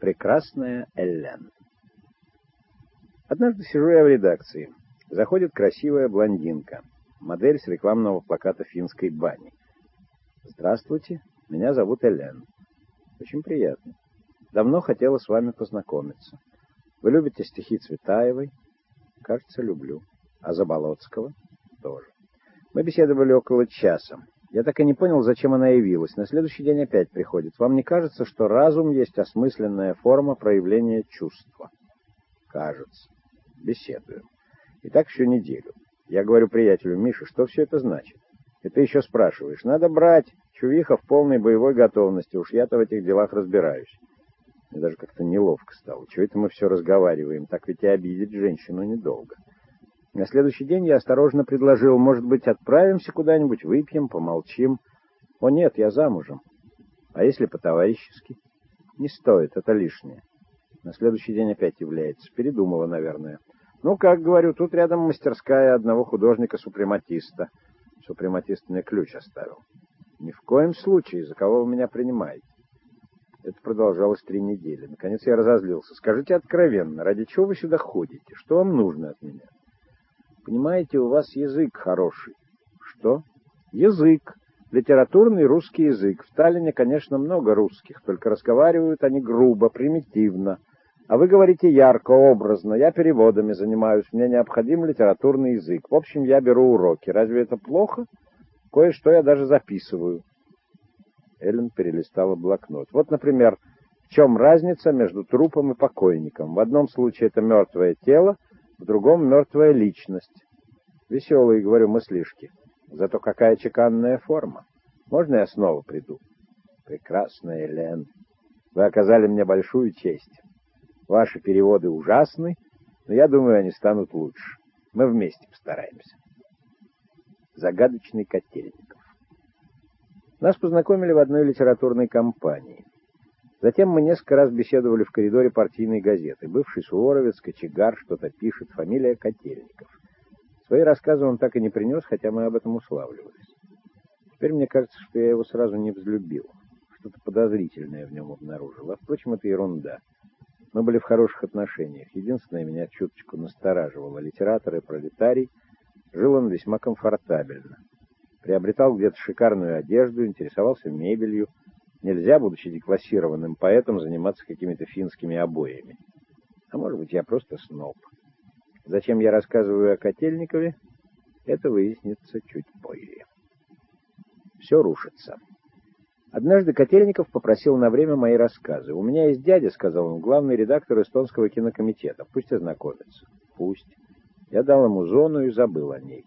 Прекрасная Эллен. Однажды сижу я в редакции. Заходит красивая блондинка, модель с рекламного плаката финской бани. «Здравствуйте, меня зовут Эллен. Очень приятно. Давно хотела с вами познакомиться. Вы любите стихи Цветаевой? Кажется, люблю. А Заболоцкого? Тоже. Мы беседовали около часа. Я так и не понял, зачем она явилась. На следующий день опять приходит. Вам не кажется, что разум есть осмысленная форма проявления чувства? Кажется. Беседуем. И так всю неделю. Я говорю приятелю, Миша, что все это значит? И ты еще спрашиваешь. Надо брать. Чувиха в полной боевой готовности. Уж я-то в этих делах разбираюсь. Мне даже как-то неловко стало. Чего это мы все разговариваем? Так ведь и обидеть женщину недолго. На следующий день я осторожно предложил, может быть, отправимся куда-нибудь, выпьем, помолчим. О нет, я замужем. А если по-товарищески? Не стоит, это лишнее. На следующий день опять является. Передумала, наверное. Ну, как говорю, тут рядом мастерская одного художника-супрематиста. Супрематист мне ключ оставил. Ни в коем случае, за кого вы меня принимаете. Это продолжалось три недели. Наконец я разозлился. Скажите откровенно, ради чего вы сюда ходите? Что вам нужно от меня? Понимаете, у вас язык хороший. Что? Язык. Литературный русский язык. В Таллине, конечно, много русских, только разговаривают они грубо, примитивно. А вы говорите ярко, образно. Я переводами занимаюсь, мне необходим литературный язык. В общем, я беру уроки. Разве это плохо? Кое-что я даже записываю. Эллен перелистала блокнот. Вот, например, в чем разница между трупом и покойником? В одном случае это мертвое тело, в другом мертвая личность. Веселые, говорю, мыслишки. Зато какая чеканная форма. Можно я снова приду? Прекрасная Элен. Вы оказали мне большую честь. Ваши переводы ужасны, но я думаю, они станут лучше. Мы вместе постараемся. Загадочный Котельников. Нас познакомили в одной литературной компании. Затем мы несколько раз беседовали в коридоре партийной газеты. Бывший суворовец, кочегар, что-то пишет, фамилия Котельников. Свои рассказы он так и не принес, хотя мы об этом уславливались. Теперь мне кажется, что я его сразу не взлюбил. Что-то подозрительное в нем обнаружил. А, впрочем, это ерунда. Мы были в хороших отношениях. Единственное, меня чуточку настораживало. Литератор и пролетарий. Жил он весьма комфортабельно. Приобретал где-то шикарную одежду, интересовался мебелью, Нельзя, будучи деклассированным поэтом, заниматься какими-то финскими обоями. А может быть, я просто сноб. Зачем я рассказываю о Котельникове, это выяснится чуть позже. Все рушится. Однажды Котельников попросил на время мои рассказы. «У меня есть дядя», — сказал он, — «главный редактор эстонского кинокомитета. Пусть ознакомится». «Пусть». Я дал ему зону и забыл о ней.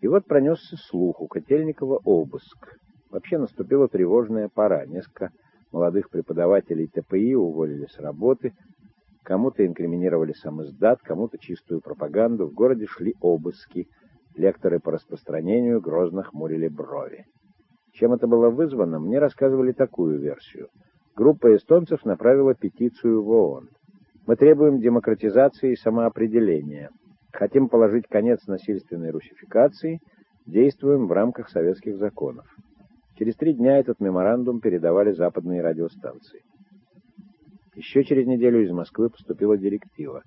И вот пронесся слух у Котельникова обыск. Вообще наступила тревожная пора. Несколько молодых преподавателей ТПИ уволили с работы, кому-то инкриминировали сам издат, кому-то чистую пропаганду. В городе шли обыски. Лекторы по распространению грозно хмурили брови. Чем это было вызвано, мне рассказывали такую версию. Группа эстонцев направила петицию в ООН. Мы требуем демократизации и самоопределения. Хотим положить конец насильственной русификации, действуем в рамках советских законов. Через три дня этот меморандум передавали западные радиостанции. Еще через неделю из Москвы поступила директива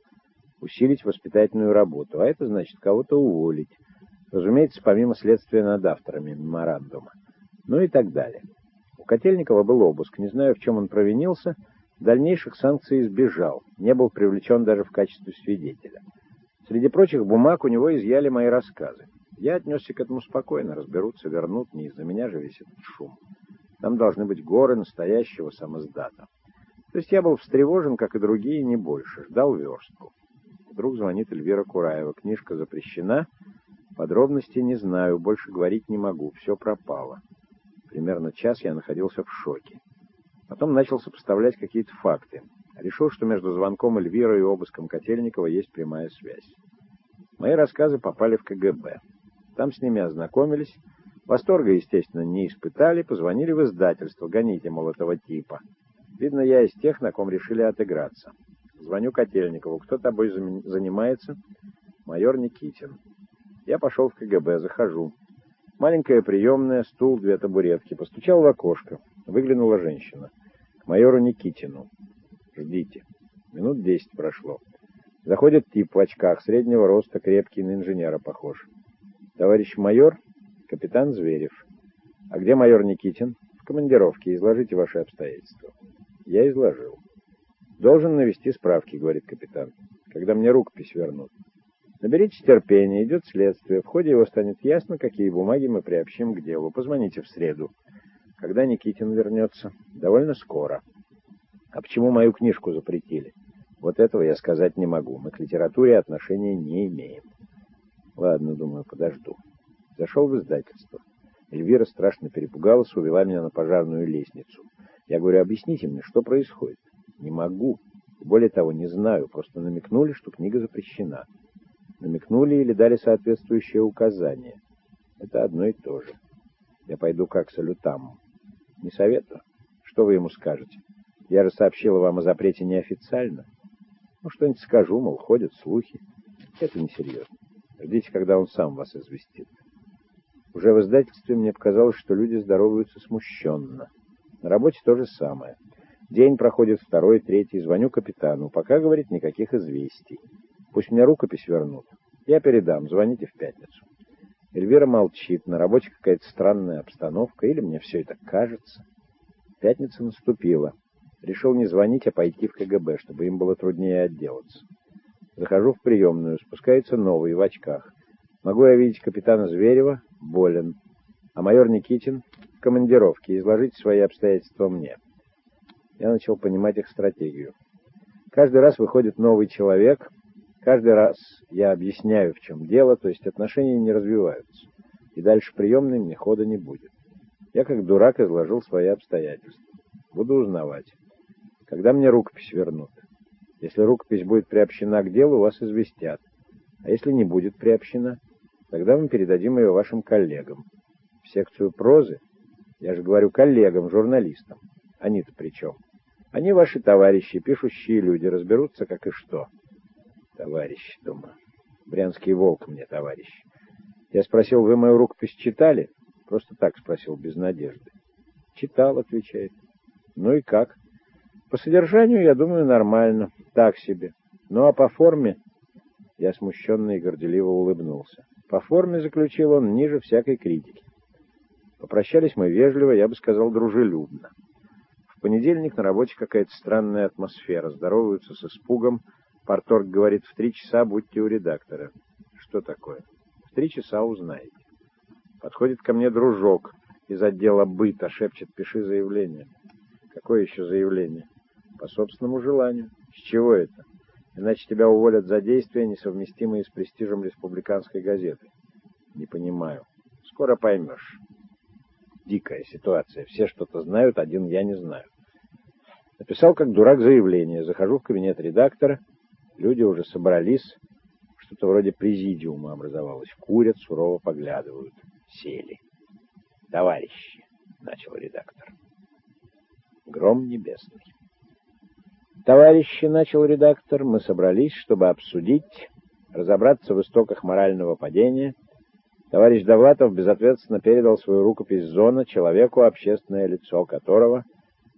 усилить воспитательную работу, а это значит кого-то уволить. Разумеется, помимо следствия над авторами меморандума. Ну и так далее. У Котельникова был обыск. Не знаю, в чем он провинился. Дальнейших санкций избежал. Не был привлечен даже в качестве свидетеля. Среди прочих бумаг у него изъяли мои рассказы. Я отнесся к этому спокойно, разберутся, вернут, не из-за меня же весь этот шум. Там должны быть горы настоящего самоздата. То есть я был встревожен, как и другие, не больше, ждал верстку. Вдруг звонит Эльвира Кураева. Книжка запрещена, подробностей не знаю, больше говорить не могу, все пропало. Примерно час я находился в шоке. Потом начал сопоставлять какие-то факты. Решил, что между звонком Эльвиры и обыском Котельникова есть прямая связь. Мои рассказы попали в КГБ. Там с ними ознакомились. Восторга, естественно, не испытали. Позвонили в издательство. Гоните, мол, этого типа. Видно, я из тех, на ком решили отыграться. Звоню Котельникову. Кто тобой занимается? Майор Никитин. Я пошел в КГБ, захожу. Маленькая приемная, стул, две табуретки. Постучал в окошко. Выглянула женщина. К майору Никитину. Ждите. Минут десять прошло. Заходит тип в очках, среднего роста, крепкий, на инженера похож. Товарищ майор, капитан Зверев. А где майор Никитин? В командировке. Изложите ваши обстоятельства. Я изложил. Должен навести справки, говорит капитан, когда мне рукопись вернут. Наберитесь терпения, идет следствие. В ходе его станет ясно, какие бумаги мы приобщим к делу. Позвоните в среду. Когда Никитин вернется? Довольно скоро. А почему мою книжку запретили? Вот этого я сказать не могу. Мы к литературе отношения не имеем. Ладно, думаю, подожду. Зашел в издательство. Эльвира страшно перепугалась, увела меня на пожарную лестницу. Я говорю, объясните мне, что происходит? Не могу. Более того, не знаю. Просто намекнули, что книга запрещена намекнули или дали соответствующее указание. Это одно и то же. Я пойду как салютам. Не советую. Что вы ему скажете? Я же сообщила вам о запрете неофициально. Ну, что-нибудь скажу, мол, ходят слухи. Это несерьезно. Ждите, когда он сам вас известит. Уже в издательстве мне показалось, что люди здороваются смущенно. На работе то же самое. День проходит второй, третий, звоню капитану. Пока, говорит, никаких известий. Пусть мне рукопись вернут. Я передам, звоните в пятницу. Эльвира молчит, на работе какая-то странная обстановка, или мне все это кажется. Пятница наступила. Решил не звонить, а пойти в КГБ, чтобы им было труднее отделаться. Захожу в приемную, спускается новый, в очках. Могу я видеть капитана Зверева? Болен. А майор Никитин? В командировке. Изложите свои обстоятельства мне. Я начал понимать их стратегию. Каждый раз выходит новый человек, Каждый раз я объясняю, в чем дело, то есть отношения не развиваются. И дальше приемной мне хода не будет. Я как дурак изложил свои обстоятельства. Буду узнавать. Когда мне рукопись вернут? Если рукопись будет приобщена к делу, вас известят. А если не будет приобщена, тогда мы передадим ее вашим коллегам. В секцию прозы? Я же говорю коллегам, журналистам. Они-то при чем? Они ваши товарищи, пишущие люди, разберутся как и что. Товарищ, думаю. Брянский волк мне, товарищ. Я спросил, вы мою рукопись читали? Просто так спросил, без надежды. Читал, отвечает. Ну и как? По содержанию, я думаю, нормально. Так себе. Ну а по форме... Я смущенно и горделиво улыбнулся. По форме, заключил он, ниже всякой критики. Попрощались мы вежливо, я бы сказал, дружелюбно. В понедельник на работе какая-то странная атмосфера. Здороваются с испугом, Парторг говорит, в три часа будьте у редактора. Что такое? В три часа узнаете. Подходит ко мне дружок из отдела быта, шепчет, пиши заявление. Какое еще заявление? По собственному желанию. С чего это? Иначе тебя уволят за действия, несовместимые с престижем республиканской газеты. Не понимаю. Скоро поймешь. Дикая ситуация. Все что-то знают, один я не знаю. Написал как дурак заявление. Захожу в кабинет редактора — Люди уже собрались, что-то вроде президиума образовалось. Курят, сурово поглядывают. Сели. «Товарищи», — начал редактор. Гром небесный. «Товарищи», — начал редактор, — «мы собрались, чтобы обсудить, разобраться в истоках морального падения». Товарищ Довлатов безответственно передал свою рукопись «Зона» человеку, общественное лицо которого,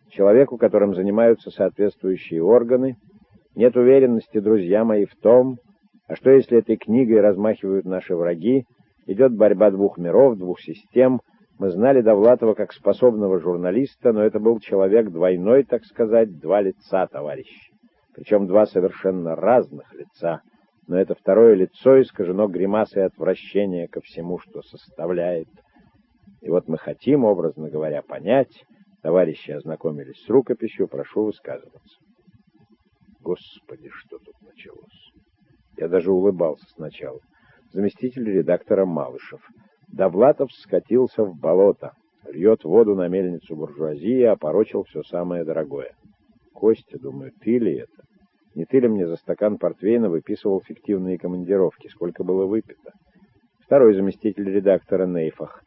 человеку, которым занимаются соответствующие органы, нет уверенности, друзья мои, в том, а что если этой книгой размахивают наши враги, идет борьба двух миров, двух систем. Мы знали Довлатова как способного журналиста, но это был человек двойной, так сказать, два лица, товарищ. Причем два совершенно разных лица. Но это второе лицо искажено гримасой отвращения ко всему, что составляет. И вот мы хотим, образно говоря, понять, товарищи ознакомились с рукописью, прошу высказываться. Господи, что тут началось? Я даже улыбался сначала. Заместитель редактора Малышев. Довлатов скатился в болото. Льет воду на мельницу буржуазии, опорочил все самое дорогое. Костя, думаю, ты ли это? Не ты ли мне за стакан портвейна выписывал фиктивные командировки? Сколько было выпито? Второй заместитель редактора Нейфах.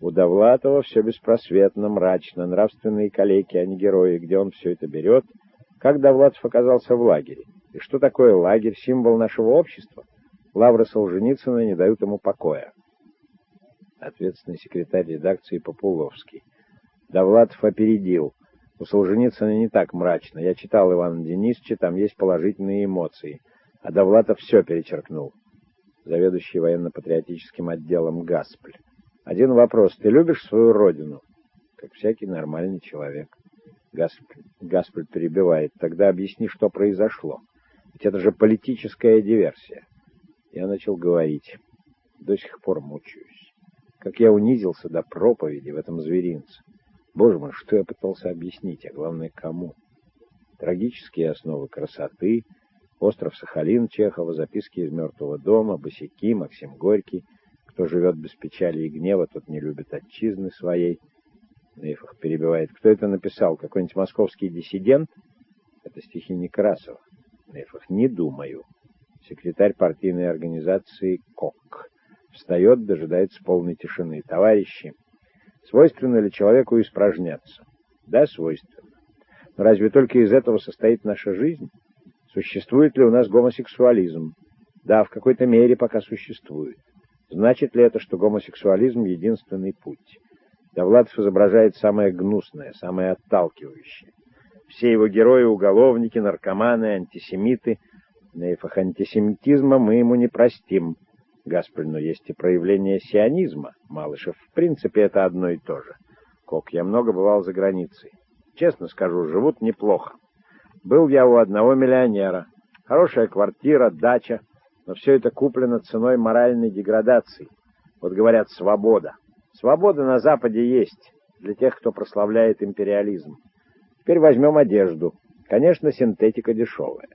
У Довлатова все беспросветно, мрачно, нравственные калеки, а не герои. Где он все это берет — как Довлатов оказался в лагере? И что такое лагерь, символ нашего общества? Лавры Солженицына не дают ему покоя. Ответственный секретарь редакции Популовский. Довлатов опередил. У Солженицына не так мрачно. Я читал Ивана Денисовича, там есть положительные эмоции. А Довлатов все перечеркнул. Заведующий военно-патриотическим отделом Гаспль. Один вопрос. Ты любишь свою родину? Как всякий нормальный человек. Гаспль, Гаспль перебивает. Тогда объясни, что произошло. Ведь это же политическая диверсия. Я начал говорить. До сих пор мучаюсь. Как я унизился до проповеди в этом зверинце. Боже мой, что я пытался объяснить, а главное, кому? Трагические основы красоты, остров Сахалин Чехова, записки из мертвого дома, босяки, Максим Горький, кто живет без печали и гнева, тот не любит отчизны своей. Нейфах перебивает. Кто это написал? Какой-нибудь московский диссидент? Это стихи Некрасова. Нейфах. Не думаю. Секретарь партийной организации КОК. Встает, дожидается полной тишины. Товарищи, Свойственно ли человеку испражняться? Да, свойственно. Но разве только из этого состоит наша жизнь? Существует ли у нас гомосексуализм? Да, в какой-то мере пока существует. Значит ли это, что гомосексуализм — единственный путь? Довлатов изображает самое гнусное, самое отталкивающее. Все его герои — уголовники, наркоманы, антисемиты. Нейфах антисемитизма мы ему не простим. Гаспель, но есть и проявление сионизма. Малышев, в принципе, это одно и то же. Кок, я много бывал за границей. Честно скажу, живут неплохо. Был я у одного миллионера. Хорошая квартира, дача, но все это куплено ценой моральной деградации. Вот говорят, свобода. Свобода на Западе есть, для тех, кто прославляет империализм. Теперь возьмем одежду. Конечно, синтетика дешевая.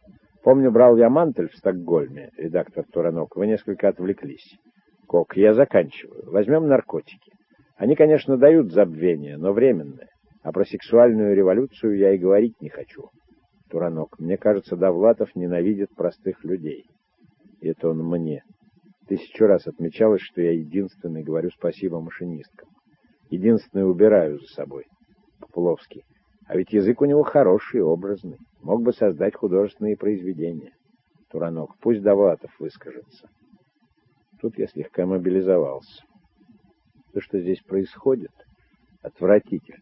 Помню, брал я мантель в Стокгольме, редактор Туранок, вы несколько отвлеклись. Кок, я заканчиваю. Возьмем наркотики. Они, конечно, дают забвение, но временное. А про сексуальную революцию я и говорить не хочу. Туранок, мне кажется, Довлатов ненавидит простых людей. И это он мне. Тысячу раз отмечалось, что я единственный говорю спасибо машинисткам. Единственный убираю за собой. Популовский. А ведь язык у него хороший, образный. Мог бы создать художественные произведения. Туранок, пусть Довлатов выскажется. Тут я слегка мобилизовался. То, что здесь происходит, отвратительно.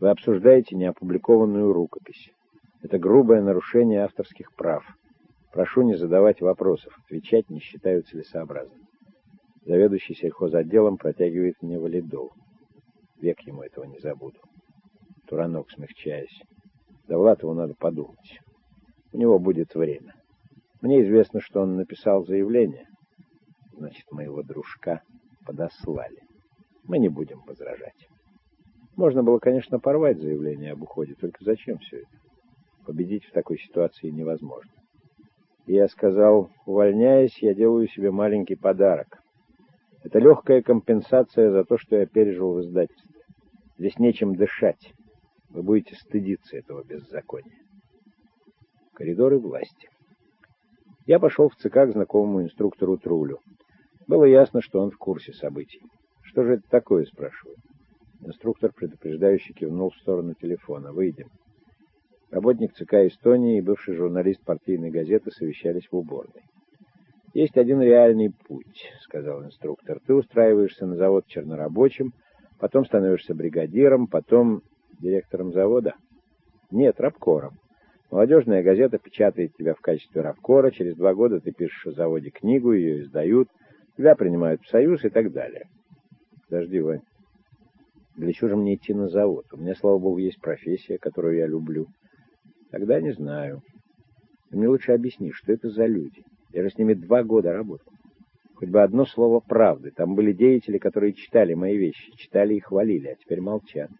Вы обсуждаете неопубликованную рукопись. Это грубое нарушение авторских прав. Прошу не задавать вопросов, отвечать не считаю целесообразным. Заведующий сельхозотделом протягивает мне валидол. Век ему этого не забуду. Туранок, смягчаясь. Довлатову надо подумать. У него будет время. Мне известно, что он написал заявление. Значит, моего дружка подослали. Мы не будем возражать. Можно было, конечно, порвать заявление об уходе, только зачем все это? Победить в такой ситуации невозможно. Я сказал, увольняясь, я делаю себе маленький подарок. Это легкая компенсация за то, что я пережил в издательстве. Здесь нечем дышать. Вы будете стыдиться этого беззакония. Коридоры власти. Я пошел в ЦК к знакомому инструктору Трулю. Было ясно, что он в курсе событий. «Что же это такое?» — спрашиваю. Инструктор предупреждающе кивнул в сторону телефона. «Выйдем». Работник ЦК Эстонии и бывший журналист партийной газеты совещались в уборной. «Есть один реальный путь», — сказал инструктор. «Ты устраиваешься на завод чернорабочим, потом становишься бригадиром, потом Директором завода? Нет, рабкором. Молодежная газета печатает тебя в качестве рабкора, через два года ты пишешь о заводе книгу, ее издают, тебя принимают в союз и так далее. Подожди, Вань. Для чего же мне идти на завод? У меня, слава богу, есть профессия, которую я люблю. Тогда не знаю. Ты мне лучше объясни, что это за люди. Я же с ними два года работал. Хоть бы одно слово правды. Там были деятели, которые читали мои вещи, читали и хвалили, а теперь молчат.